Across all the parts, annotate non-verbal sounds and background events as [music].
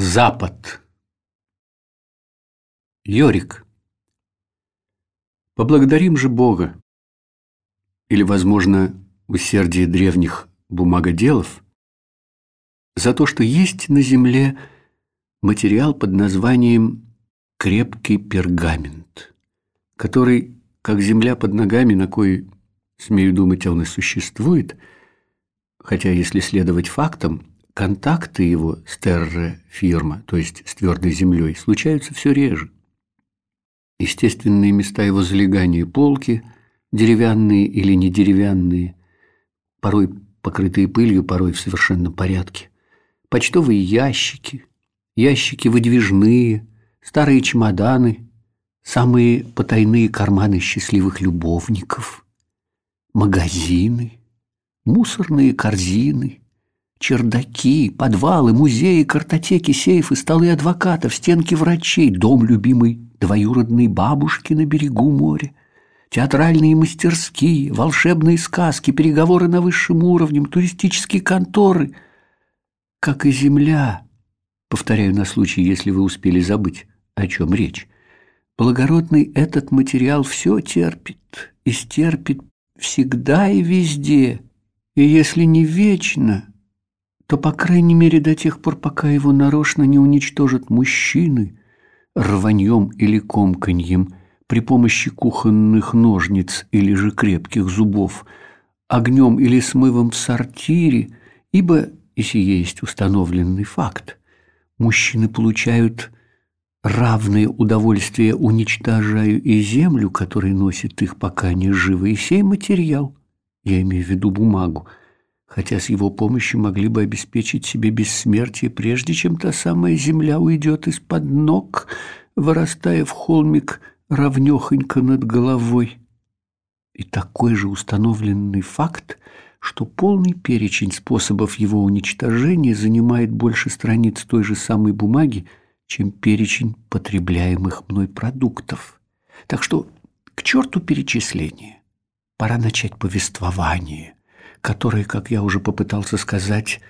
Запад. Йорик. Поблагодарим же Бога. Или, возможно, усердие древних бумагоделов за то, что есть на земле материал под названием крепкий пергамент, который, как земля под ногами, на кой, смею думать, он и существует, хотя, если следовать фактам, контакты его с терра-фирма, то есть с твердой землей, случаются все реже. Естественные места его залегания полки, деревянные или не деревянные, порой покрытые пылью, порой в совершенном порядке, почтовые ящики, ящики выдвижные, старые чемоданы, самые потайные карманы счастливых любовников, магазины, мусорные корзины – Чердаки, подвалы, музеи, картотеки, сейфы, столы адвокатов, стенки врачей, дом любимой двоюродной бабушки на берегу моря, театральные мастерские, волшебные сказки, переговоры на высшем уровне, туристические конторы. Как и земля, повторяю на случай, если вы успели забыть, о чем речь, благородный этот материал все терпит и стерпит всегда и везде, и если не вечно – то, по крайней мере, до тех пор, пока его нарочно не уничтожат мужчины рваньем или комканьем при помощи кухонных ножниц или же крепких зубов, огнем или смывом в сортире, ибо, и сие есть установленный факт, мужчины получают равное удовольствие, уничтожая и землю, которая носит их, пока они живы, и сей материал, я имею в виду бумагу, хотя с его помощью могли бы обеспечить себе бессмертие, прежде чем та самая земля уйдет из-под ног, вырастая в холмик равнёхонько над головой. И такой же установленный факт, что полный перечень способов его уничтожения занимает больше страниц той же самой бумаги, чем перечень потребляемых мной продуктов. Так что к черту перечисление. Пора начать повествование который, как я уже попытался сказать,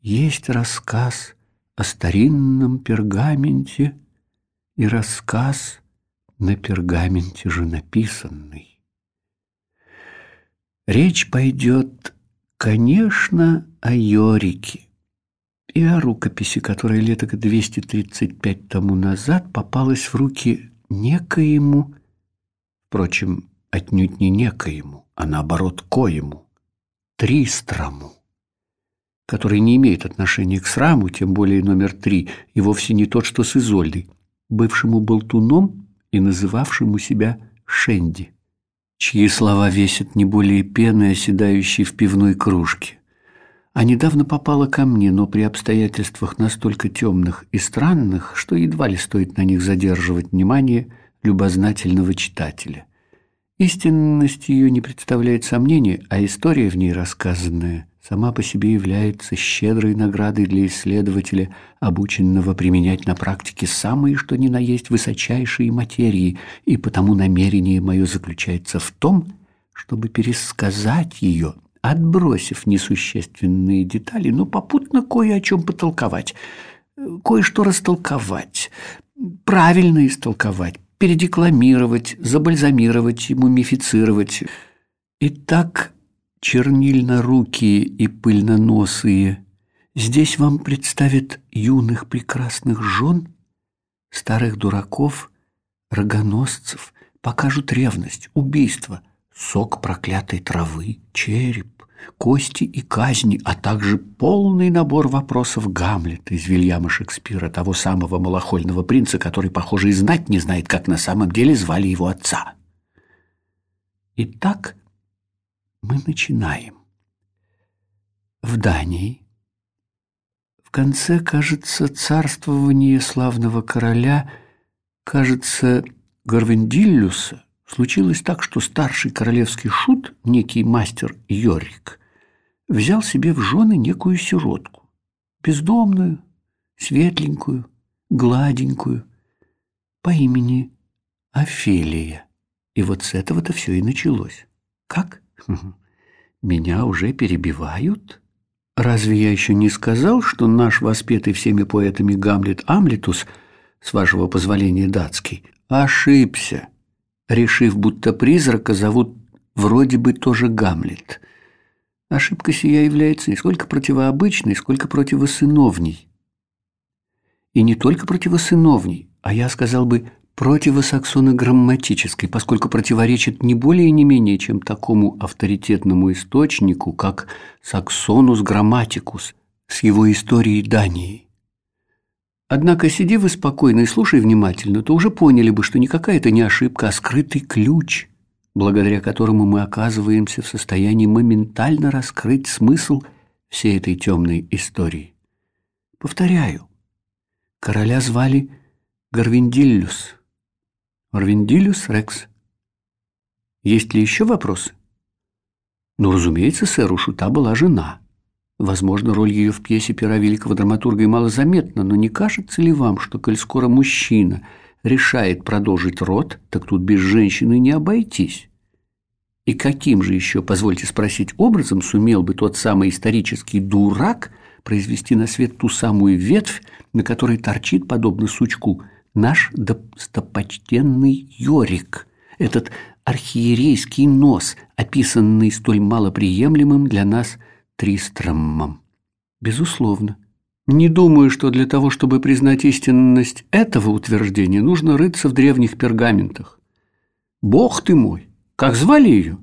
есть рассказ о старинном пергаменте и рассказ на пергаменте же написанный. Речь пойдет, конечно, о Йорике и о рукописи, которая лет 235 тому назад попалась в руки некоему, впрочем, отнюдь не некоему, а наоборот коему, Тристраму, который не имеет отношения к сраму, тем более номер три, и вовсе не тот, что с Изольдой, бывшему болтуном и называвшему себя Шенди, чьи слова весят не более пены, оседающей в пивной кружке. А недавно попала ко мне, но при обстоятельствах настолько темных и странных, что едва ли стоит на них задерживать внимание любознательного читателя. Истинность ее не представляет сомнения, а история в ней рассказанная сама по себе является щедрой наградой для исследователя, обученного применять на практике самые что ни на есть высочайшие материи, и потому намерение мое заключается в том, чтобы пересказать ее, отбросив несущественные детали, но попутно кое о чем потолковать, кое-что растолковать, правильно истолковать, передекламировать, забальзамировать, мумифицировать. И так чернильно-рукие и пыльноносые здесь вам представят юных прекрасных жен, старых дураков, рогоносцев, покажут ревность, убийство, сок проклятой травы, череп, кости и казни, а также полный набор вопросов Гамлета из Вильяма Шекспира, того самого малохольного принца, который, похоже, и знать не знает, как на самом деле звали его отца. Итак, мы начинаем. В Дании в конце, кажется, царствования славного короля, кажется, Гарвендиллюса, Случилось так, что старший королевский шут, некий мастер Йорик, взял себе в жены некую сиротку, бездомную, светленькую, гладенькую, по имени Офелия. И вот с этого-то все и началось. Как? [laughs] Меня уже перебивают? Разве я еще не сказал, что наш воспетый всеми поэтами Гамлет Амлетус, с вашего позволения датский, ошибся, решив, будто призрака зовут вроде бы тоже Гамлет. Ошибка сия является не сколько противообычной, сколько противосыновней. И не только противосыновней, а я сказал бы противосаксонограмматической, поскольку противоречит не более и не менее, чем такому авторитетному источнику, как Саксонус Грамматикус с его историей Дании. Однако, сиди вы спокойно и слушай внимательно, то уже поняли бы, что никакая это не ошибка, а скрытый ключ, благодаря которому мы оказываемся в состоянии моментально раскрыть смысл всей этой темной истории. Повторяю, короля звали Гарвиндиллюс. Орвиндилюс Рекс. Есть ли еще вопросы? Ну, разумеется, сэр, у Шута была жена. Возможно, роль ее в пьесе пера великого драматурга и малозаметна, но не кажется ли вам, что, коль скоро мужчина решает продолжить род, так тут без женщины не обойтись? И каким же еще, позвольте спросить, образом сумел бы тот самый исторический дурак произвести на свет ту самую ветвь, на которой торчит, подобно сучку, наш достопочтенный Йорик, этот архиерейский нос, описанный столь малоприемлемым для нас Тристромом. Безусловно. Не думаю, что для того, чтобы признать истинность этого утверждения, нужно рыться в древних пергаментах. Бог ты мой! Как звали ее?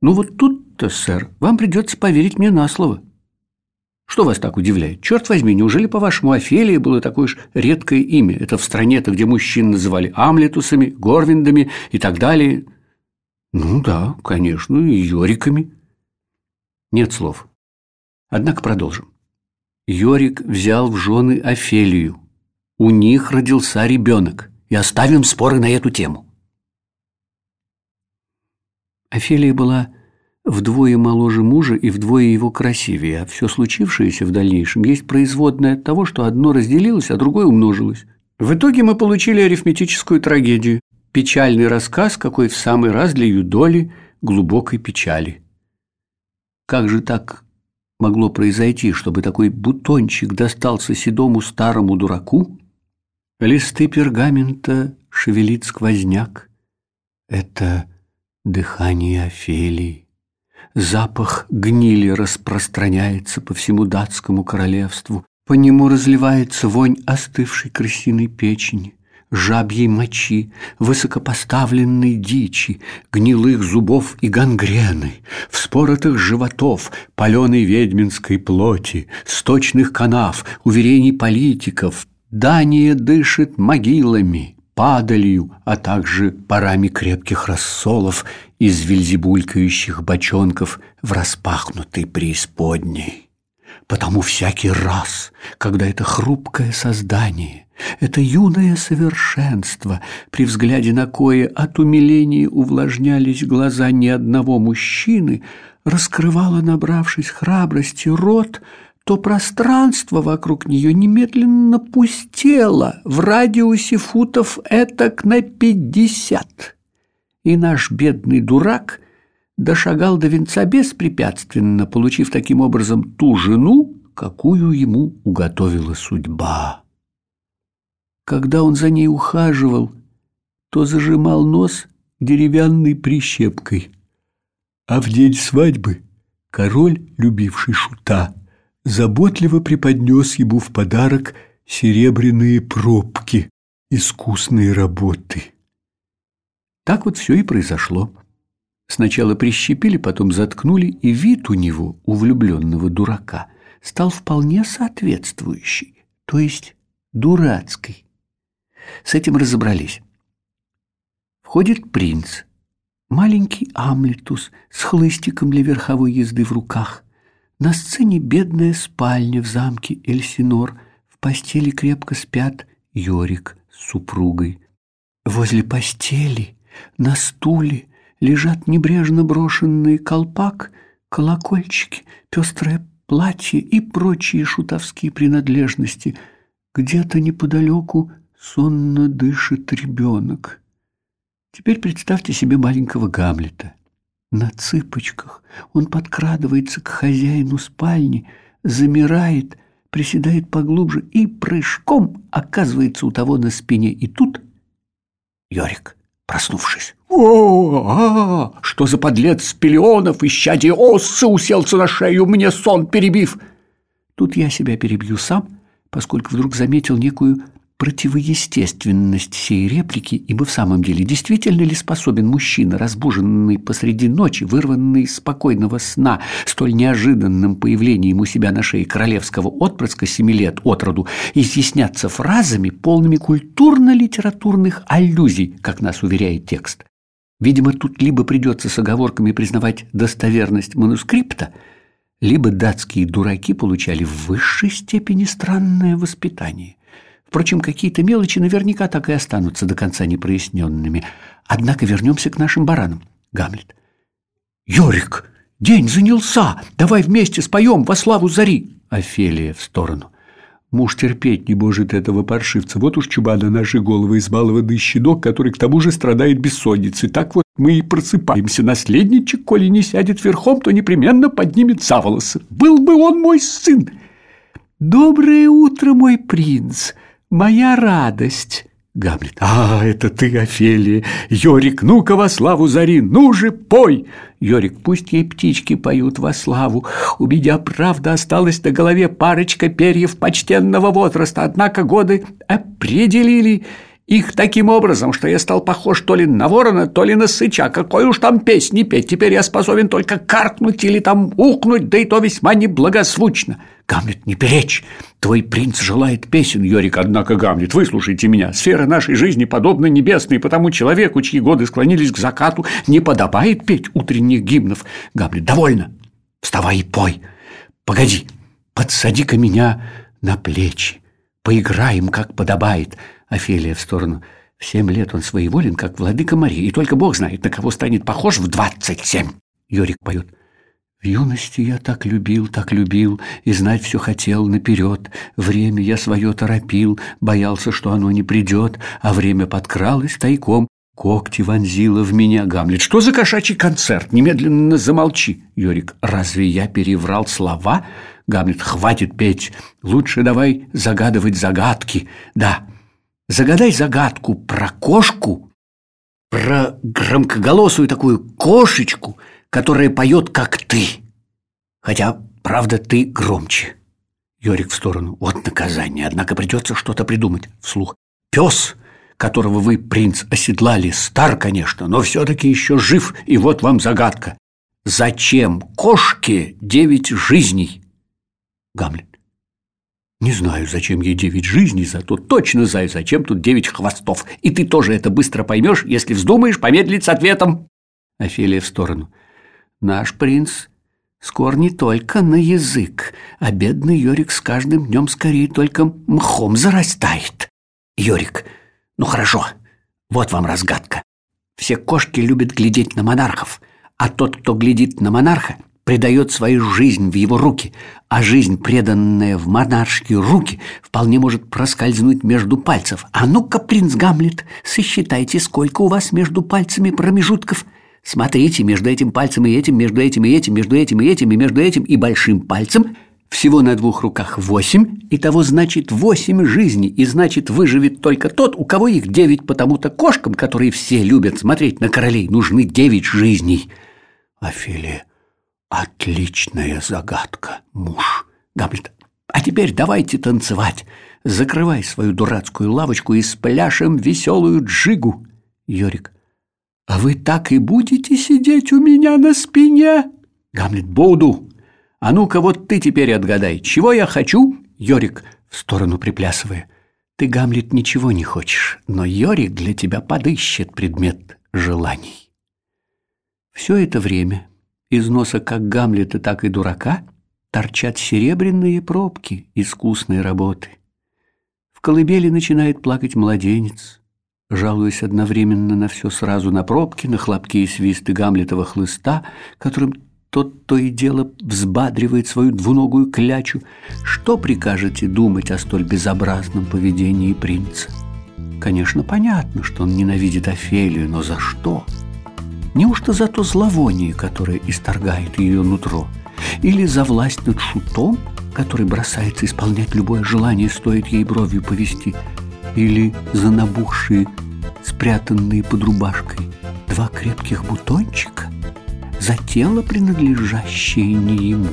Ну вот тут-то, сэр, вам придется поверить мне на слово. Что вас так удивляет? Черт возьми, неужели, по-вашему, Офелия было такое уж редкое имя? Это в стране-то, где мужчин называли Амлетусами, Горвиндами и так далее. Ну да, конечно, и Йориками. Нет слов. Однако продолжим. Йорик взял в жены Офелию. У них родился ребенок. И оставим споры на эту тему. Офелия была вдвое моложе мужа и вдвое его красивее, а все случившееся в дальнейшем есть производное от того, что одно разделилось, а другое умножилось. В итоге мы получили арифметическую трагедию, печальный рассказ, какой в самый раз для ее доли глубокой печали. Как же так могло произойти, чтобы такой бутончик достался седому старому дураку? Листы пергамента шевелит сквозняк. Это дыхание Офелии. Запах гнили распространяется по всему датскому королевству. По нему разливается вонь остывшей крысиной печени, жабьей мочи, высокопоставленной дичи, гнилых зубов и гангрены, вспоротых животов, паленой ведьминской плоти, сточных канав, уверений политиков. Дания дышит могилами, падалью, а также парами крепких рассолов из вельзебулькающих бочонков в распахнутой преисподней. Потому всякий раз, когда это хрупкое создание, это юное совершенство, при взгляде на кое от умиления увлажнялись глаза ни одного мужчины, раскрывало, набравшись храбрости, рот — то пространство вокруг нее немедленно пустело в радиусе футов этак на пятьдесят. И наш бедный дурак дошагал до венца беспрепятственно, получив таким образом ту жену, какую ему уготовила судьба. Когда он за ней ухаживал, то зажимал нос деревянной прищепкой, а в день свадьбы король, любивший шута, заботливо преподнес ему в подарок серебряные пробки искусной работы. Так вот все и произошло. Сначала прищепили, потом заткнули, и вид у него, у влюбленного дурака, стал вполне соответствующий, то есть дурацкий. С этим разобрались. Входит принц, маленький Амлетус с хлыстиком для верховой езды в руках – на сцене бедная спальня в замке Эльсинор. В постели крепко спят Йорик с супругой. Возле постели на стуле лежат небрежно брошенные колпак, колокольчики, пестрое платье и прочие шутовские принадлежности. Где-то неподалеку сонно дышит ребенок. Теперь представьте себе маленького Гамлета. На цыпочках он подкрадывается к хозяину спальни, замирает, приседает поглубже и прыжком оказывается у того на спине. И тут Йорик, проснувшись, «О, а, что за подлец Спелеонов, исчадие осы, уселся на шею, мне сон перебив!» Тут я себя перебью сам, поскольку вдруг заметил некую противоестественность сей реплики, ибо в самом деле действительно ли способен мужчина, разбуженный посреди ночи, вырванный из спокойного сна, столь неожиданным появлением у себя на шее королевского отпрыска семи лет от роду, изъясняться фразами, полными культурно-литературных аллюзий, как нас уверяет текст? Видимо, тут либо придется с оговорками признавать достоверность манускрипта, либо датские дураки получали в высшей степени странное воспитание. Впрочем, какие-то мелочи наверняка так и останутся до конца непроясненными. Однако вернемся к нашим баранам. Гамлет. «Йорик, день занялся! Давай вместе споем во славу зари!» Офелия в сторону. Муж терпеть не может этого паршивца. Вот уж чубада наши головы избалованный щенок, который к тому же страдает бессонницей. Так вот мы и просыпаемся. Наследничек, коли не сядет верхом, то непременно поднимет за волосы. Был бы он мой сын! «Доброе утро, мой принц!» моя радость. Гамлет. А, это ты, Офелия. Йорик, ну-ка во славу зари, ну же, пой. Йорик, пусть ей птички поют во славу. У меня, правда, осталась на голове парочка перьев почтенного возраста, однако годы определили их таким образом, что я стал похож то ли на ворона, то ли на сыча. Какой уж там песни петь, теперь я способен только каркнуть или там ухнуть, да и то весьма неблагозвучно. Гамлет, не перечь, твой принц желает песен, Йорик, однако, Гамлет, выслушайте меня. Сфера нашей жизни подобна небесной, потому человеку, чьи годы склонились к закату, не подобает петь утренних гимнов. Гамлет, довольно, вставай и пой. Погоди, подсади-ка меня на плечи, поиграем, как подобает. Офелия в сторону. В семь лет он своеволен, как владыка Марии, и только Бог знает, на кого станет похож в двадцать семь. Йорик поет. В юности я так любил, так любил, и знать все хотел наперед. Время я свое торопил, боялся, что оно не придет, а время подкралось тайком. Когти вонзило в меня Гамлет. Что за кошачий концерт? Немедленно замолчи. Йорик, разве я переврал слова? Гамлет, хватит петь. Лучше давай загадывать загадки. Да, Загадай загадку про кошку, про громкоголосую такую кошечку, которая поет, как ты. Хотя, правда, ты громче. Йорик в сторону. Вот наказание. Однако придется что-то придумать. Вслух. Пес, которого вы, принц, оседлали, стар, конечно, но все-таки еще жив, и вот вам загадка. Зачем кошке девять жизней? Гамлет. Не знаю, зачем ей девять жизней, зато точно знаю, зачем тут девять хвостов. И ты тоже это быстро поймешь, если вздумаешь помедлить с ответом. Офелия в сторону. Наш принц скор не только на язык, а бедный Йорик с каждым днем скорее только мхом зарастает. Йорик, ну хорошо, вот вам разгадка. Все кошки любят глядеть на монархов, а тот, кто глядит на монарха, предает свою жизнь в его руки, а жизнь, преданная в монаршие руки, вполне может проскользнуть между пальцев. А ну-ка, принц Гамлет, сосчитайте, сколько у вас между пальцами промежутков. Смотрите, между этим пальцем и этим, между этим и этим, между этим и этим, и между этим и большим пальцем всего на двух руках восемь, и того значит восемь жизней, и значит выживет только тот, у кого их девять, потому-то кошкам, которые все любят смотреть на королей, нужны девять жизней. Офелия Отличная загадка, муж. Гамлет. А теперь давайте танцевать. Закрывай свою дурацкую лавочку и спляшем веселую джигу. Йорик. А вы так и будете сидеть у меня на спине? Гамлет. Буду. А ну-ка вот ты теперь отгадай, чего я хочу? Йорик в сторону приплясывая. Ты, Гамлет, ничего не хочешь, но Йорик для тебя подыщет предмет желаний. Все это время из носа как Гамлета, так и дурака торчат серебряные пробки искусной работы. В колыбели начинает плакать младенец, жалуясь одновременно на все сразу на пробки, на хлопки и свисты Гамлетова хлыста, которым тот то и дело взбадривает свою двуногую клячу. Что прикажете думать о столь безобразном поведении принца? Конечно, понятно, что он ненавидит Офелию, но за что? Неужто за то зловоние, которое исторгает ее нутро? Или за власть над шутом, который бросается исполнять любое желание, стоит ей бровью повести? Или за набухшие, спрятанные под рубашкой, два крепких бутончика? За тело, принадлежащее не ему?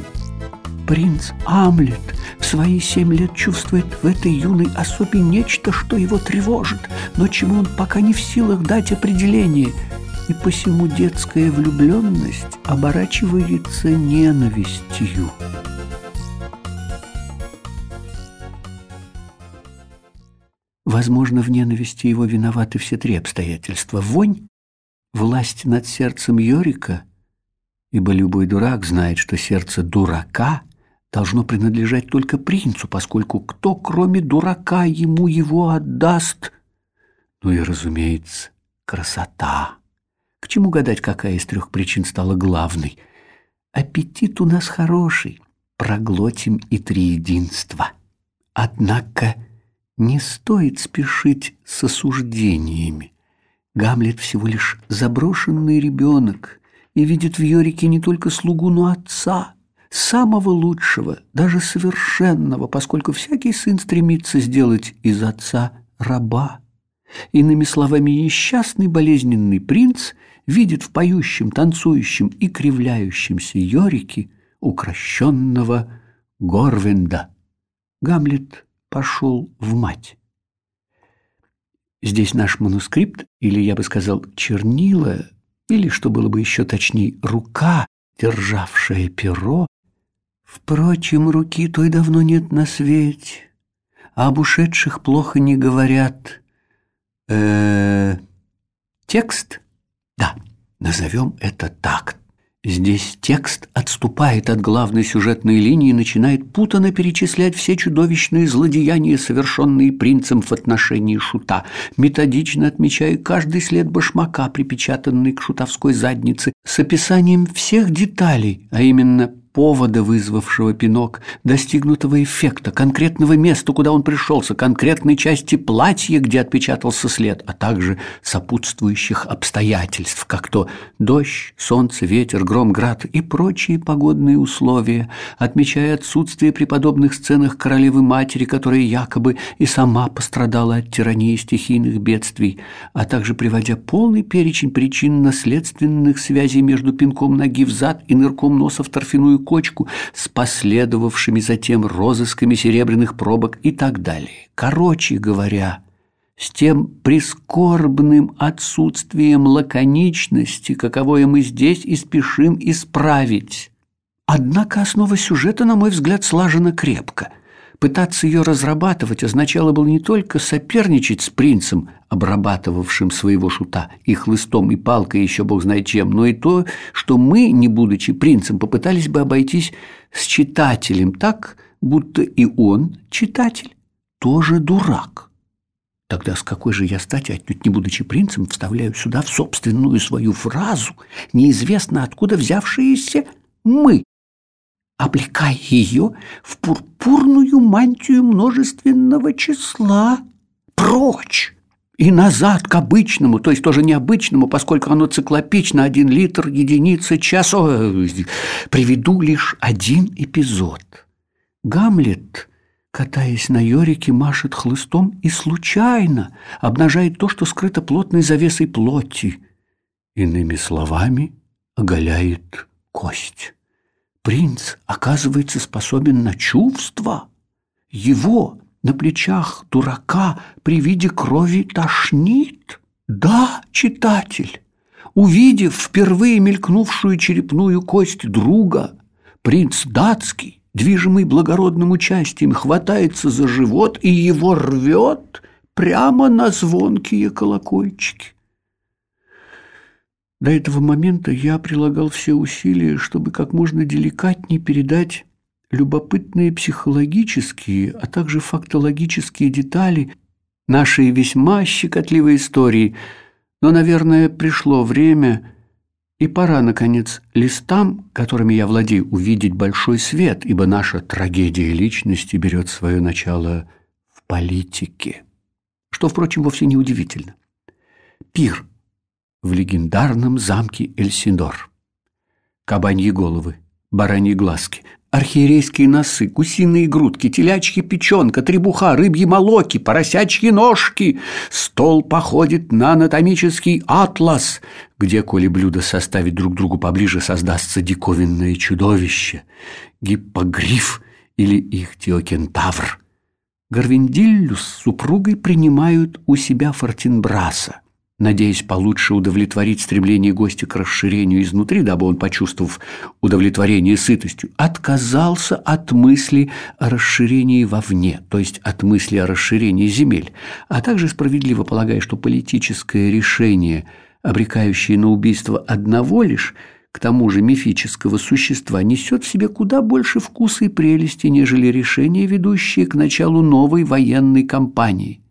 Принц Амлет в свои семь лет чувствует в этой юной особе нечто, что его тревожит, но чему он пока не в силах дать определение – и посему детская влюбленность оборачивается ненавистью. Возможно, в ненависти его виноваты все три обстоятельства. Вонь, власть над сердцем Йорика, ибо любой дурак знает, что сердце дурака должно принадлежать только принцу, поскольку кто, кроме дурака, ему его отдаст? Ну и, разумеется, красота. К чему гадать, какая из трех причин стала главной? Аппетит у нас хороший, проглотим и триединство. Однако не стоит спешить с осуждениями. Гамлет всего лишь заброшенный ребенок и видит в Йорике не только слугу, но отца, самого лучшего, даже совершенного, поскольку всякий сын стремится сделать из отца раба. Иными словами, несчастный болезненный принц видит в поющем, танцующем и кривляющемся Йорике укращенного Горвинда. Гамлет пошел в мать. Здесь наш манускрипт, или я бы сказал чернила, или, что было бы еще точнее, рука, державшая перо. Впрочем, руки той давно нет на свете, а об ушедших плохо не говорят. Э -э текст? Да, назовем это так. Здесь текст отступает от главной сюжетной линии и начинает путано перечислять все чудовищные злодеяния, совершенные принцем в отношении шута, методично отмечая каждый след башмака, припечатанный к шутовской заднице, с описанием всех деталей, а именно повода, вызвавшего пинок, достигнутого эффекта, конкретного места, куда он пришелся, конкретной части платья, где отпечатался след, а также сопутствующих обстоятельств, как то дождь, солнце, ветер, гром, град и прочие погодные условия, отмечая отсутствие при подобных сценах королевы-матери, которая якобы и сама пострадала от тирании стихийных бедствий, а также приводя полный перечень причинно-следственных связей между пинком ноги в зад и нырком носа в торфяную кочку с последовавшими затем розысками серебряных пробок и так далее. Короче говоря, с тем прискорбным отсутствием лаконичности, каковое мы здесь и спешим исправить. Однако основа сюжета, на мой взгляд, слажена крепко – Пытаться ее разрабатывать означало было не только соперничать с принцем, обрабатывавшим своего шута, и хлыстом, и палкой, и еще бог знает чем, но и то, что мы, не будучи принцем, попытались бы обойтись с читателем так, будто и он, читатель, тоже дурак. Тогда с какой же я стати, отнюдь не будучи принцем, вставляю сюда в собственную свою фразу, неизвестно откуда взявшиеся «мы», облекая ее в пурпурную мантию множественного числа. Прочь! И назад к обычному, то есть тоже необычному, поскольку оно циклопично, один литр, единица, час. О, приведу лишь один эпизод. Гамлет, катаясь на Йорике, машет хлыстом и случайно обнажает то, что скрыто плотной завесой плоти. Иными словами, оголяет кость принц оказывается способен на чувства. Его на плечах дурака при виде крови тошнит. Да, читатель, увидев впервые мелькнувшую черепную кость друга, принц датский, движимый благородным участием, хватается за живот и его рвет прямо на звонкие колокольчики. До этого момента я прилагал все усилия, чтобы как можно деликатнее передать любопытные психологические, а также фактологические детали нашей весьма щекотливой истории. Но, наверное, пришло время, и пора, наконец, листам, которыми я владею, увидеть большой свет, ибо наша трагедия личности берет свое начало в политике. Что, впрочем, вовсе не удивительно. Пир – в легендарном замке Эльсинор. Кабаньи головы, бараньи глазки, архиерейские носы, гусиные грудки, телячьи печенка, требуха, рыбьи молоки, поросячьи ножки. Стол походит на анатомический атлас, где, коли блюда составить друг другу поближе, создастся диковинное чудовище. Гиппогриф или ихтиокентавр. Гарвиндиллю с супругой принимают у себя Фортинбраса надеясь получше удовлетворить стремление гостя к расширению изнутри, дабы он, почувствовав удовлетворение сытостью, отказался от мысли о расширении вовне, то есть от мысли о расширении земель, а также справедливо полагая, что политическое решение, обрекающее на убийство одного лишь, к тому же мифического существа, несет в себе куда больше вкуса и прелести, нежели решение, ведущее к началу новой военной кампании –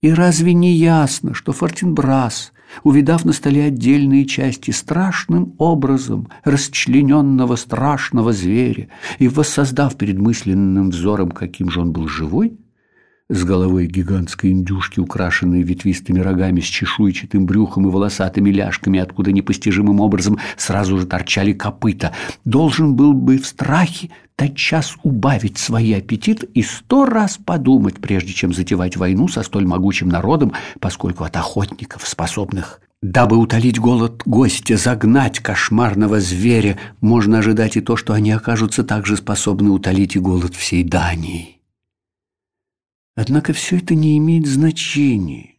и разве не ясно, что Фортинбрас, увидав на столе отдельные части страшным образом расчлененного страшного зверя и воссоздав перед мысленным взором, каким же он был живой, с головой гигантской индюшки, украшенной ветвистыми рогами, с чешуйчатым брюхом и волосатыми ляжками, откуда непостижимым образом сразу же торчали копыта, должен был бы в страхе тотчас убавить свои аппетит и сто раз подумать, прежде чем затевать войну со столь могучим народом, поскольку от охотников, способных Дабы утолить голод гостя, загнать кошмарного зверя, можно ожидать и то, что они окажутся также способны утолить и голод всей Дании. Однако все это не имеет значения.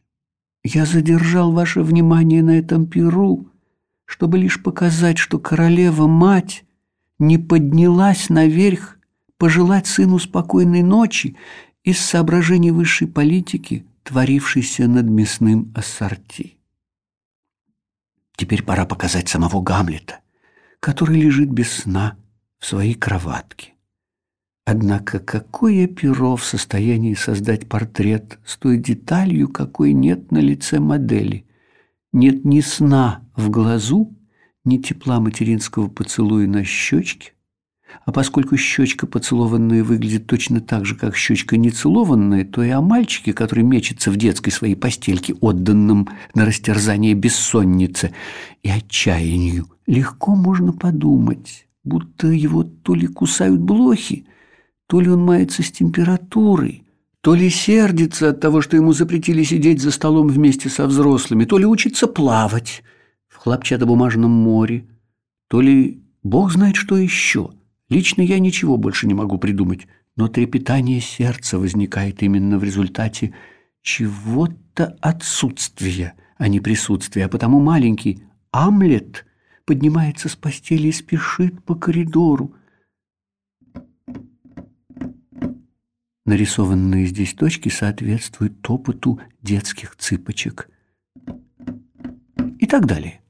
Я задержал ваше внимание на этом перу, чтобы лишь показать, что королева-мать не поднялась наверх пожелать сыну спокойной ночи из соображений высшей политики, творившейся над мясным ассорти. Теперь пора показать самого Гамлета, который лежит без сна в своей кроватке. Однако какое перо в состоянии создать портрет с той деталью, какой нет на лице модели? Нет ни сна в глазу, ни тепла материнского поцелуя на щечке, а поскольку щечка поцелованная выглядит точно так же, как щечка нецелованная, то и о мальчике, который мечется в детской своей постельке, отданном на растерзание бессоннице и отчаянию, легко можно подумать, будто его то ли кусают блохи, то ли он мается с температурой, то ли сердится от того, что ему запретили сидеть за столом вместе со взрослыми, то ли учится плавать в хлопчатобумажном море, то ли бог знает что еще. Лично я ничего больше не могу придумать, но трепетание сердца возникает именно в результате чего-то отсутствия, а не присутствия, а потому маленький Амлет поднимается с постели и спешит по коридору, Нарисованные здесь точки соответствуют топоту детских цыпочек. И так далее.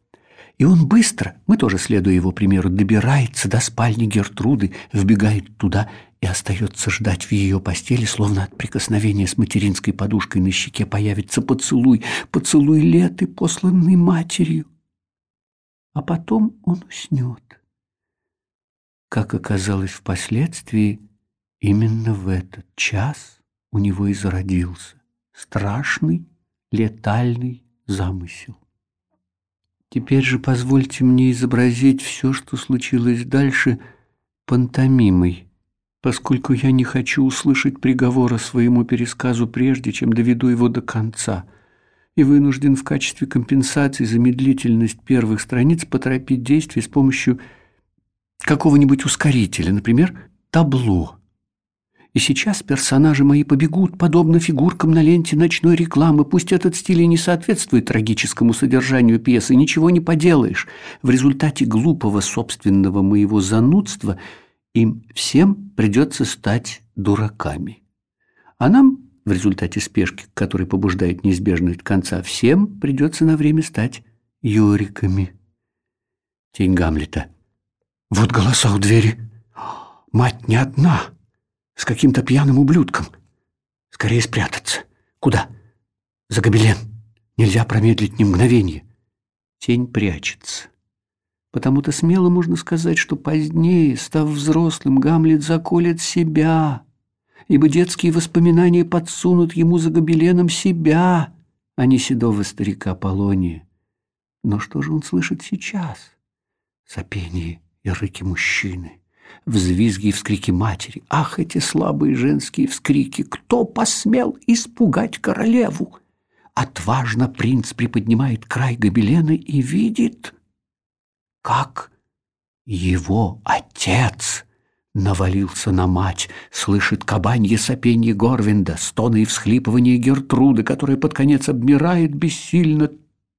И он быстро, мы тоже следуя его примеру, добирается до спальни Гертруды, вбегает туда и остается ждать в ее постели, словно от прикосновения с материнской подушкой на щеке появится поцелуй, поцелуй леты, посланный матерью. А потом он уснет. Как оказалось впоследствии, Именно в этот час у него и зародился страшный летальный замысел. Теперь же позвольте мне изобразить все, что случилось дальше, пантомимой, поскольку я не хочу услышать приговора своему пересказу прежде, чем доведу его до конца, и вынужден в качестве компенсации за медлительность первых страниц поторопить действие с помощью какого-нибудь ускорителя, например, табло. И сейчас персонажи мои побегут, подобно фигуркам на ленте ночной рекламы. Пусть этот стиль и не соответствует трагическому содержанию пьесы, ничего не поделаешь. В результате глупого собственного моего занудства им всем придется стать дураками. А нам, в результате спешки, которая побуждает неизбежность конца, всем придется на время стать юриками. Тень Гамлета. Вот голоса у двери. Мать не одна с каким-то пьяным ублюдком. Скорее спрятаться. Куда? За гобелен. Нельзя промедлить ни мгновение. Тень прячется. Потому-то смело можно сказать, что позднее, став взрослым, Гамлет заколет себя, ибо детские воспоминания подсунут ему за гобеленом себя, а не седого старика Полония. Но что же он слышит сейчас? Сопение и рыки мужчины, взвизги и вскрики матери. Ах, эти слабые женские вскрики! Кто посмел испугать королеву? Отважно принц приподнимает край гобелена и видит, как его отец навалился на мать, слышит кабанье сопенье Горвинда, стоны и всхлипывание Гертруды, которая под конец обмирает бессильно,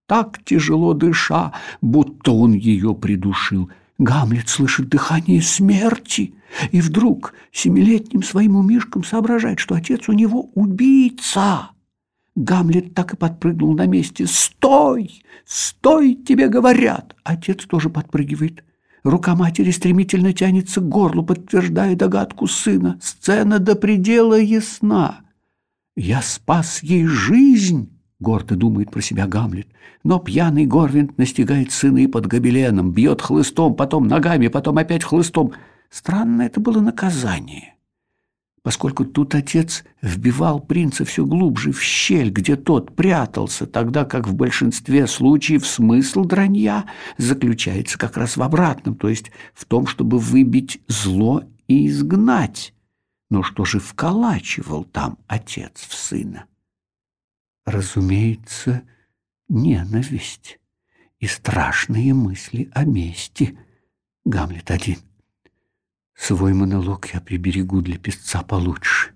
так тяжело дыша, будто он ее придушил. Гамлет слышит дыхание смерти, и вдруг семилетним своим умишком соображает, что отец у него убийца. Гамлет так и подпрыгнул на месте. «Стой! Стой!» — тебе говорят. Отец тоже подпрыгивает. Рука матери стремительно тянется к горлу, подтверждая догадку сына. Сцена до предела ясна. «Я спас ей жизнь!» — гордо думает про себя Гамлет. Но пьяный Горвинд настигает сына и под гобеленом, бьет хлыстом, потом ногами, потом опять хлыстом. Странно это было наказание поскольку тут отец вбивал принца все глубже в щель, где тот прятался, тогда как в большинстве случаев смысл дранья заключается как раз в обратном, то есть в том, чтобы выбить зло и изгнать. Но что же вколачивал там отец в сына? Разумеется, ненависть и страшные мысли о мести. Гамлет один. Свой монолог я приберегу для писца получше.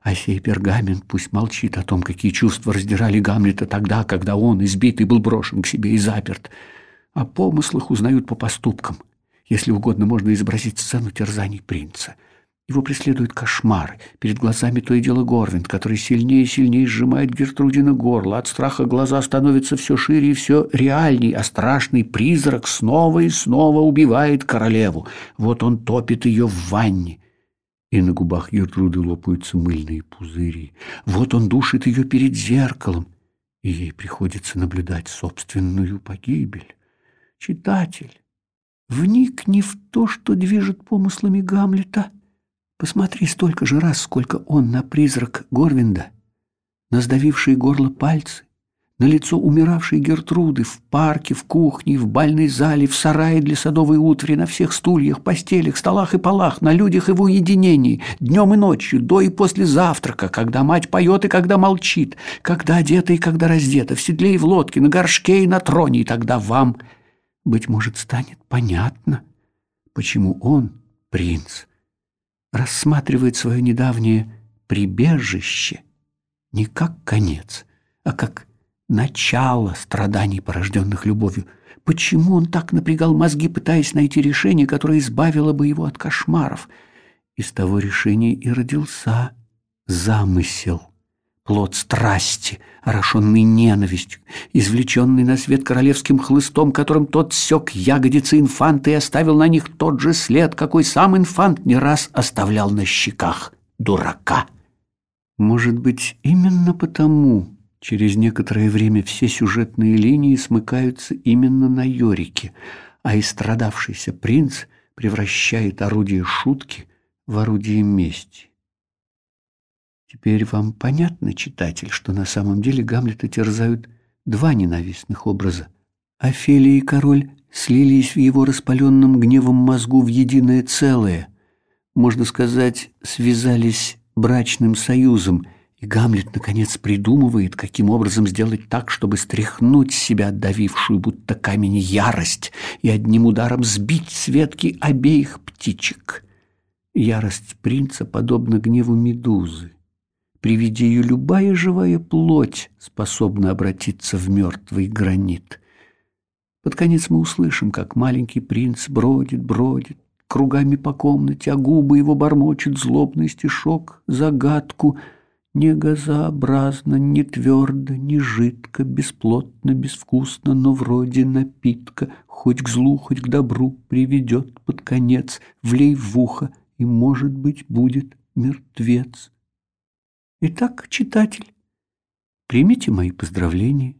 А сей пергамент пусть молчит о том, какие чувства раздирали Гамлета тогда, когда он, избитый, был брошен к себе и заперт. О помыслах узнают по поступкам. Если угодно, можно изобразить сцену терзаний принца — его преследуют кошмары. Перед глазами то и дело Горвинд, который сильнее и сильнее сжимает Гертрудина горло. От страха глаза становятся все шире и все реальней, а страшный призрак снова и снова убивает королеву. Вот он топит ее в ванне. И на губах Гертруды лопаются мыльные пузыри. Вот он душит ее перед зеркалом, и ей приходится наблюдать собственную погибель. Читатель, вникни в то, что движет помыслами Гамлета — Посмотри столько же раз, сколько он на призрак Горвинда, на сдавившие горло пальцы, на лицо умиравшей Гертруды в парке, в кухне, в бальной зале, в сарае для садовой утвари, на всех стульях, постелях, столах и полах, на людях и в уединении, днем и ночью, до и после завтрака, когда мать поет и когда молчит, когда одета и когда раздета, в седле и в лодке, на горшке и на троне, и тогда вам, быть может, станет понятно, почему он принц рассматривает свое недавнее прибежище не как конец, а как начало страданий, порожденных любовью. Почему он так напрягал мозги, пытаясь найти решение, которое избавило бы его от кошмаров? Из того решения и родился замысел плод страсти, орошенный ненавистью, извлеченный на свет королевским хлыстом, которым тот сёк ягодицы инфанта и оставил на них тот же след, какой сам инфант не раз оставлял на щеках дурака. Может быть, именно потому через некоторое время все сюжетные линии смыкаются именно на Йорике, а истрадавшийся принц превращает орудие шутки в орудие мести. Теперь вам понятно, читатель, что на самом деле Гамлета терзают два ненавистных образа. Офелия и король слились в его распаленном гневом мозгу в единое целое. Можно сказать, связались брачным союзом, и Гамлет, наконец, придумывает, каким образом сделать так, чтобы стряхнуть с себя давившую будто камень ярость и одним ударом сбить с ветки обеих птичек. Ярость принца подобна гневу медузы. При виде ее любая живая плоть способна обратиться в мертвый гранит. Под конец мы услышим, как маленький принц бродит, бродит, кругами по комнате, а губы его бормочут злобный стишок, загадку, не газообразно, не твердо, не жидко, бесплотно, безвкусно, но вроде напитка, хоть к злу, хоть к добру приведет под конец, влей в ухо, и, может быть, будет мертвец. Итак, читатель, примите мои поздравления.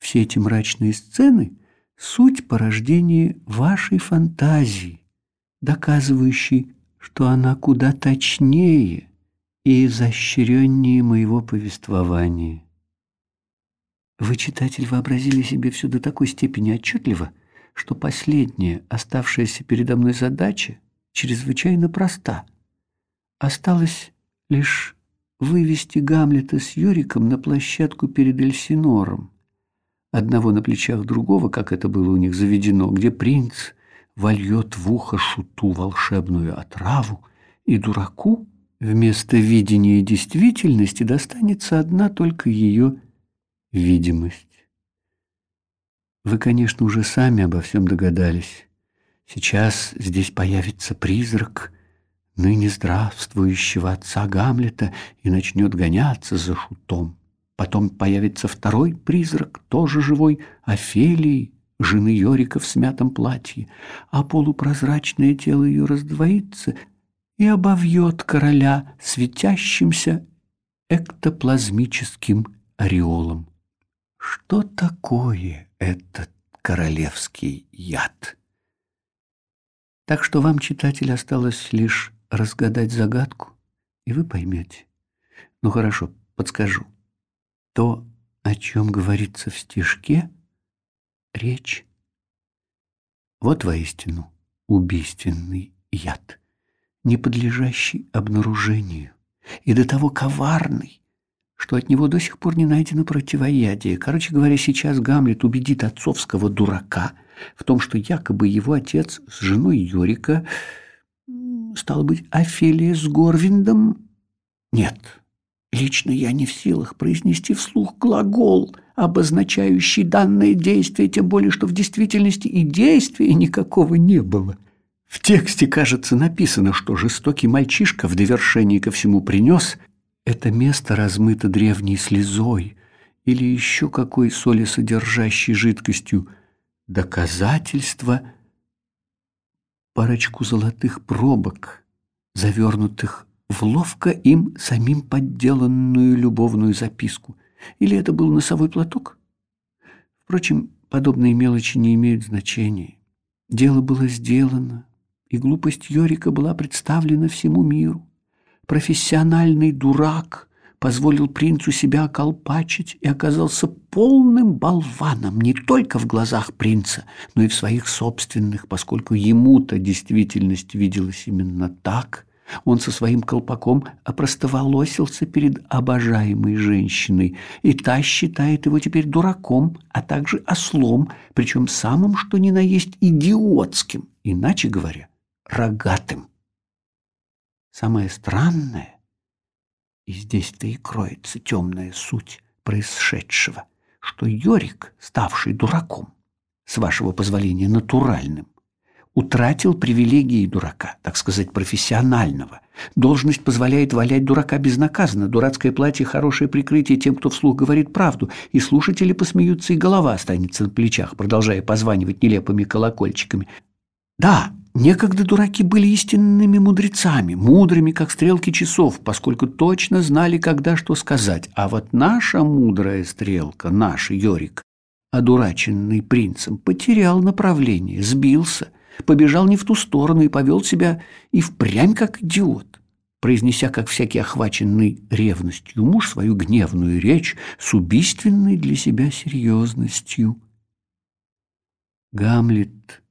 Все эти мрачные сцены — суть порождения вашей фантазии, доказывающей, что она куда точнее и изощреннее моего повествования. Вы, читатель, вообразили себе все до такой степени отчетливо, что последняя, оставшаяся передо мной задача, чрезвычайно проста. Осталось лишь вывести Гамлета с Юриком на площадку перед Эльсинором, одного на плечах другого, как это было у них заведено, где принц вольет в ухо шуту волшебную отраву, и дураку вместо видения действительности достанется одна только ее видимость. Вы, конечно, уже сами обо всем догадались. Сейчас здесь появится призрак ныне здравствующего отца Гамлета и начнет гоняться за шутом. Потом появится второй призрак, тоже живой, Офелии, жены Йорика в смятом платье, а полупрозрачное тело ее раздвоится и обовьет короля светящимся эктоплазмическим ореолом. Что такое этот королевский яд? Так что вам, читатель, осталось лишь разгадать загадку, и вы поймете. Ну хорошо, подскажу. То, о чем говорится в стишке, речь. Вот воистину убийственный яд, не подлежащий обнаружению и до того коварный, что от него до сих пор не найдено противоядие. Короче говоря, сейчас Гамлет убедит отцовского дурака в том, что якобы его отец с женой Йорика, стал быть, Офелия с Горвиндом? Нет, лично я не в силах произнести вслух глагол, обозначающий данное действие, тем более, что в действительности и действия никакого не было. В тексте, кажется, написано, что жестокий мальчишка в довершении ко всему принес – это место размыто древней слезой или еще какой солесодержащей жидкостью. Доказательство парочку золотых пробок, завернутых в ловко им самим подделанную любовную записку. Или это был носовой платок? Впрочем, подобные мелочи не имеют значения. Дело было сделано, и глупость Йорика была представлена всему миру профессиональный дурак позволил принцу себя околпачить и оказался полным болваном не только в глазах принца, но и в своих собственных, поскольку ему-то действительность виделась именно так. Он со своим колпаком опростоволосился перед обожаемой женщиной, и та считает его теперь дураком, а также ослом, причем самым, что ни на есть, идиотским, иначе говоря, рогатым. Самое странное, и здесь-то и кроется темная суть происшедшего, что Йорик, ставший дураком, с вашего позволения натуральным, утратил привилегии дурака, так сказать, профессионального. Должность позволяет валять дурака безнаказанно. Дурацкое платье – хорошее прикрытие тем, кто вслух говорит правду. И слушатели посмеются, и голова останется на плечах, продолжая позванивать нелепыми колокольчиками. Да, Некогда дураки были истинными мудрецами, мудрыми, как стрелки часов, поскольку точно знали, когда что сказать. А вот наша мудрая стрелка, наш Йорик, одураченный принцем, потерял направление, сбился, побежал не в ту сторону и повел себя и впрямь как идиот, произнеся, как всякий охваченный ревностью муж, свою гневную речь с убийственной для себя серьезностью. Гамлет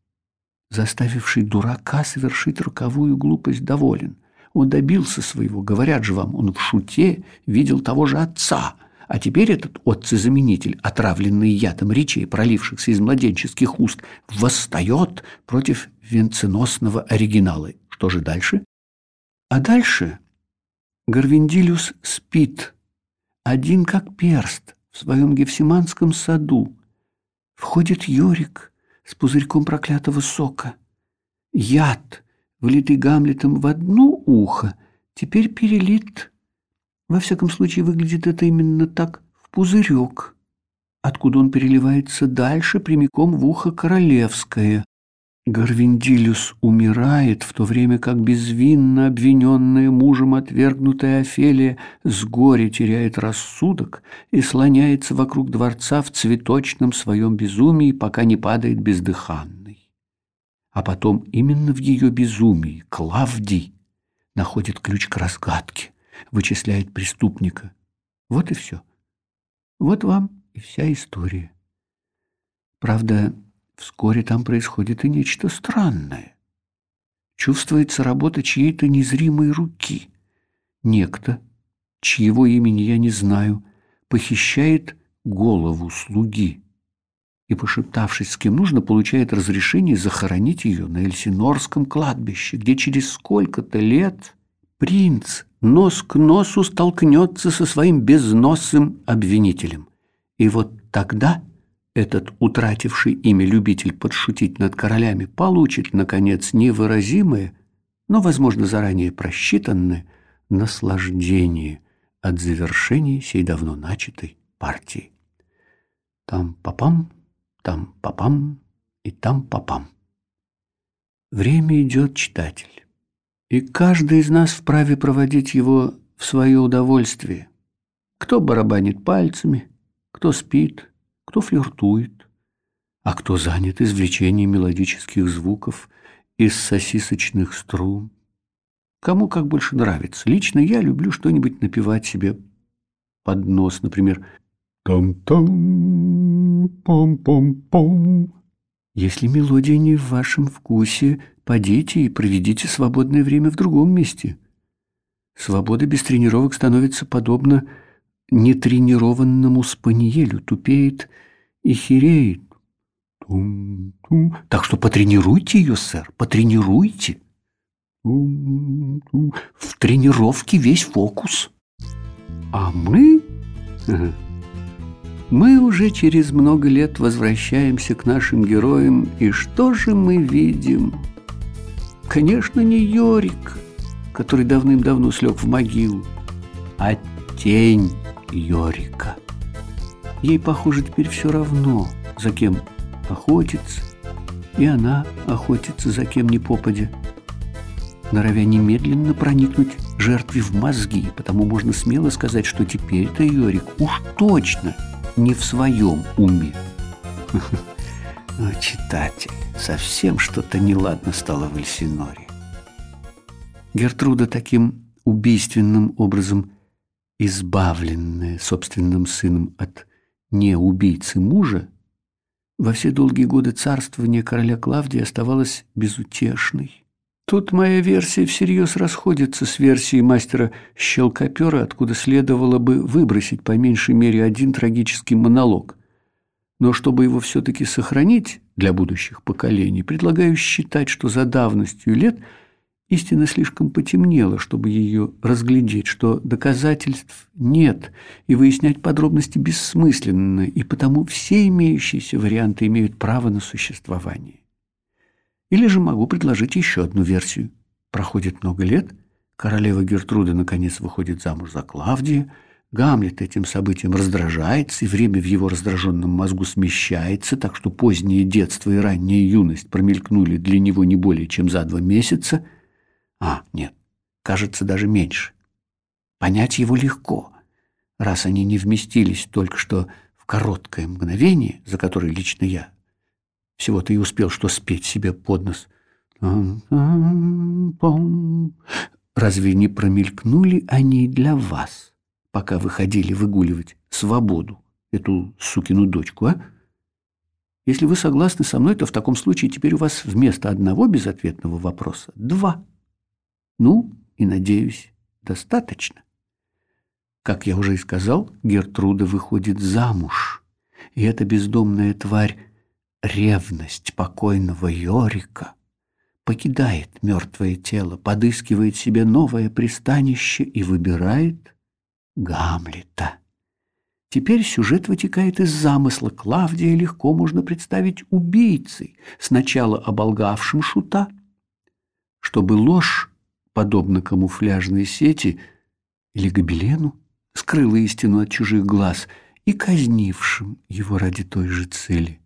заставивший дурака совершить роковую глупость, доволен. Он добился своего, говорят же вам, он в шуте видел того же отца, а теперь этот отцезаменитель, отравленный ядом речей, пролившихся из младенческих уст, восстает против венценосного оригинала. Что же дальше? А дальше Гарвиндилюс спит, один как перст, в своем гефсиманском саду. Входит Юрик — с пузырьком проклятого сока. Яд, влитый Гамлетом в одно ухо, теперь перелит. Во всяком случае, выглядит это именно так, в пузырек, откуда он переливается дальше прямиком в ухо королевское. Гарвиндилюс умирает, в то время как безвинно обвиненная мужем отвергнутая Офелия с горя теряет рассудок и слоняется вокруг дворца в цветочном своем безумии, пока не падает бездыханной. А потом именно в ее безумии Клавдий находит ключ к разгадке, вычисляет преступника. Вот и все. Вот вам и вся история. Правда, вскоре там происходит и нечто странное. Чувствуется работа чьей-то незримой руки. Некто, чьего имени я не знаю, похищает голову слуги и, пошептавшись с кем нужно, получает разрешение захоронить ее на Эльсинорском кладбище, где через сколько-то лет принц нос к носу столкнется со своим безносым обвинителем. И вот тогда этот утративший имя любитель подшутить над королями получит, наконец, невыразимое, но, возможно, заранее просчитанное наслаждение от завершения сей давно начатой партии. Там папам, там папам и там папам. Время идет, читатель, и каждый из нас вправе проводить его в свое удовольствие. Кто барабанит пальцами, кто спит, кто флиртует, а кто занят извлечением мелодических звуков из сосисочных струн. Кому как больше нравится. Лично я люблю что-нибудь напевать себе под нос, например, «Там-там, пом-пом-пом». Если мелодия не в вашем вкусе, подите и проведите свободное время в другом месте. Свобода без тренировок становится подобна нетренированному спаниелю тупеет и хереет. Тум-тум. Так что потренируйте ее, сэр, потренируйте. Тум-тум. В тренировке весь фокус. А мы... Мы уже через много лет возвращаемся к нашим героям, и что же мы видим? Конечно, не Йорик, который давным-давно слег в могилу, а тень Йорика. Ей, похоже, теперь все равно, за кем охотиться, и она охотится за кем ни попадя, норовя немедленно проникнуть жертве в мозги, потому можно смело сказать, что теперь-то Йорик уж точно не в своем уме. [laughs] читатель, совсем что-то неладно стало в Эльсиноре. Гертруда таким убийственным образом избавленная собственным сыном от неубийцы мужа, во все долгие годы царствования короля Клавдия оставалась безутешной. Тут моя версия всерьез расходится с версией мастера Щелкопера, откуда следовало бы выбросить по меньшей мере один трагический монолог. Но чтобы его все-таки сохранить для будущих поколений, предлагаю считать, что за давностью лет – Истина слишком потемнела, чтобы ее разглядеть, что доказательств нет, и выяснять подробности бессмысленно, и потому все имеющиеся варианты имеют право на существование. Или же могу предложить еще одну версию. Проходит много лет, королева Гертруда наконец выходит замуж за Клавдия, Гамлет этим событием раздражается, и время в его раздраженном мозгу смещается, так что позднее детство и ранняя юность промелькнули для него не более чем за два месяца – а, нет, кажется, даже меньше. Понять его легко, раз они не вместились только что в короткое мгновение, за которое лично я всего-то и успел что спеть себе под нос. Разве не промелькнули они для вас, пока выходили выгуливать свободу, эту сукину дочку, а? Если вы согласны со мной, то в таком случае теперь у вас вместо одного безответного вопроса два. Ну, и, надеюсь, достаточно. Как я уже и сказал, Гертруда выходит замуж, и эта бездомная тварь, ревность покойного Йорика, покидает мертвое тело, подыскивает себе новое пристанище и выбирает Гамлета. Теперь сюжет вытекает из замысла. Клавдия легко можно представить убийцей, сначала оболгавшим шута, чтобы ложь подобно камуфляжной сети или гобелену, скрыла истину от чужих глаз и казнившим его ради той же цели.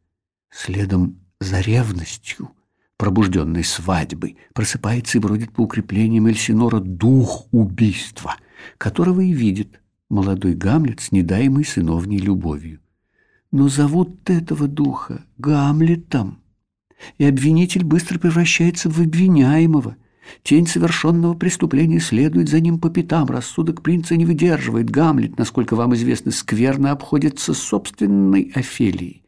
Следом за ревностью, пробужденной свадьбой, просыпается и бродит по укреплениям Эльсинора дух убийства, которого и видит молодой Гамлет с недаемой сыновней любовью. Но зовут этого духа Гамлетом, и обвинитель быстро превращается в обвиняемого – Тень совершенного преступления следует за ним по пятам. Рассудок принца не выдерживает. Гамлет, насколько вам известно, скверно обходится с собственной Офелией.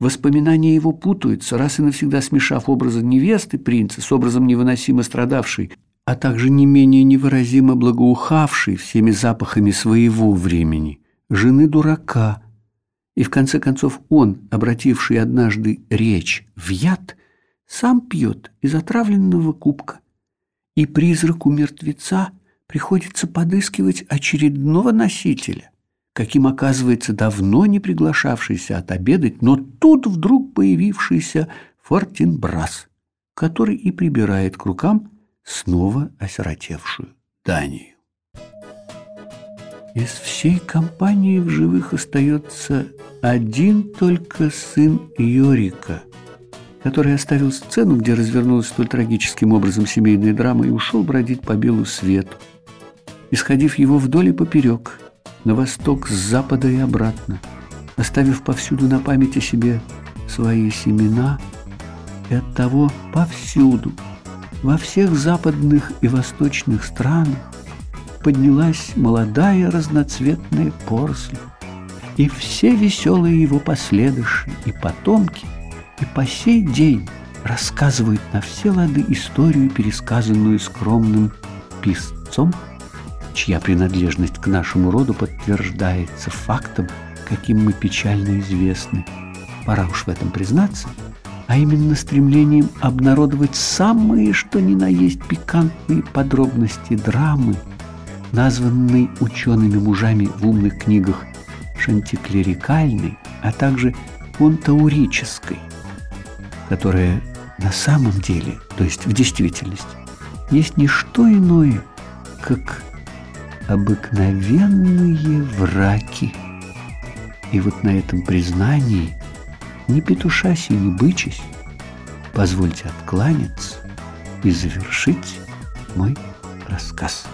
Воспоминания его путаются, раз и навсегда смешав образы невесты принца с образом невыносимо страдавшей, а также не менее невыразимо благоухавшей всеми запахами своего времени, жены дурака. И в конце концов он, обративший однажды речь в яд, сам пьет из отравленного кубка. И призраку мертвеца приходится подыскивать очередного носителя – каким оказывается давно не приглашавшийся отобедать, но тут вдруг появившийся Фортинбрас, который и прибирает к рукам снова осиротевшую Данию. Из всей компании в живых остается один только сын Йорика, который оставил сцену, где развернулась столь трагическим образом семейная драма и ушел бродить по белу свету, исходив его вдоль и поперек – на восток, с запада и обратно, оставив повсюду на памяти себе свои семена, и оттого повсюду, во всех западных и восточных странах поднялась молодая разноцветная поросль, и все веселые его последующие и потомки и по сей день рассказывают на все лады историю, пересказанную скромным писцом – чья принадлежность к нашему роду подтверждается фактом, каким мы печально известны. Пора уж в этом признаться, а именно стремлением обнародовать самые, что ни на есть, пикантные подробности драмы, названной учеными мужами в умных книгах шантиклерикальной, а также понтаурической, которая на самом деле, то есть в действительности, есть не что иное, как обыкновенные враки. И вот на этом признании, не петушась и не бычась, позвольте откланяться и завершить мой рассказ.